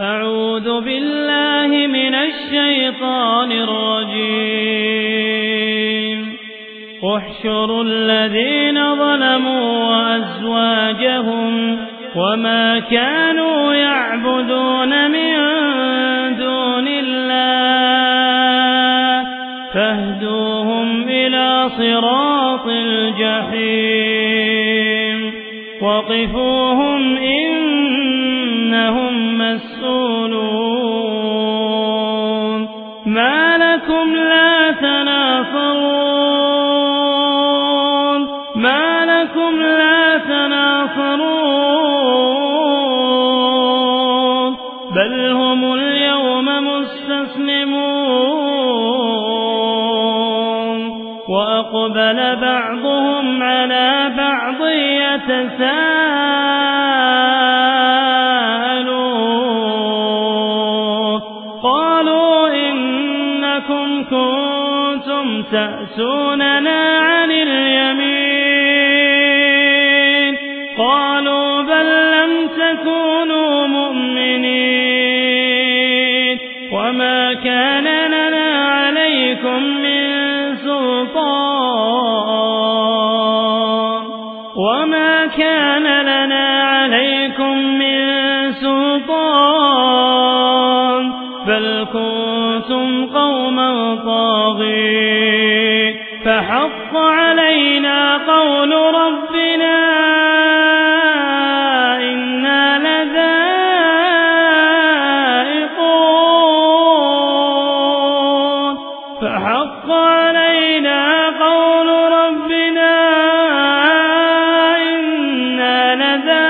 أعوذ بالله من الشيطان الرجيم. احشروا الذين ظلموا وأزواجهم وما كانوا يعبدون من دون الله. فاهدوهم إلى صراط الجحيم. وقفوهم إنهم مسؤولون. ما لكم لا تناصرون ما لكم لا تناصرون بل هم اليوم مستسلمون. وأقبل بعضهم على بعض يتساءلون. إنكم كنتم تأتوننا عن اليمين. قالوا بل لم تكونوا مؤمنين. وما كان لنا عليكم من سلطان. وما كان لنا عليكم من سلطان. بل كنتم قوما قول ربنا إنا لذائقون. فحق علينا قول ربنا إنا لذائقون.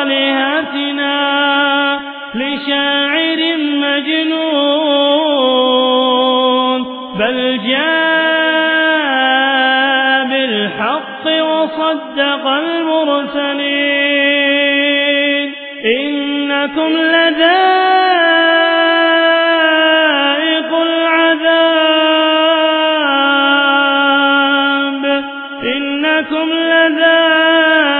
آلهتنا لشاعر مجنون بل جاء بالحق وصدق المرسلين. إنكم لذائق العذاب. إنكم لذائق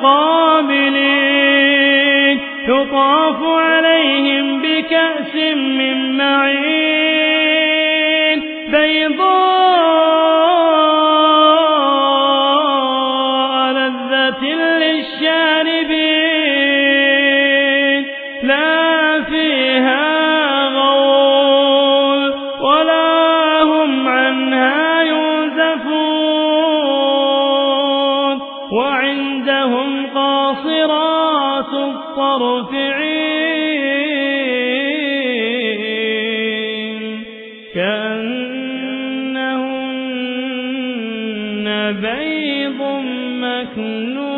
متقابلين يطاف عليهم بكأس من معين. بيضاء لذة للشاربين متطرفعين كأنهن بيض مكنون.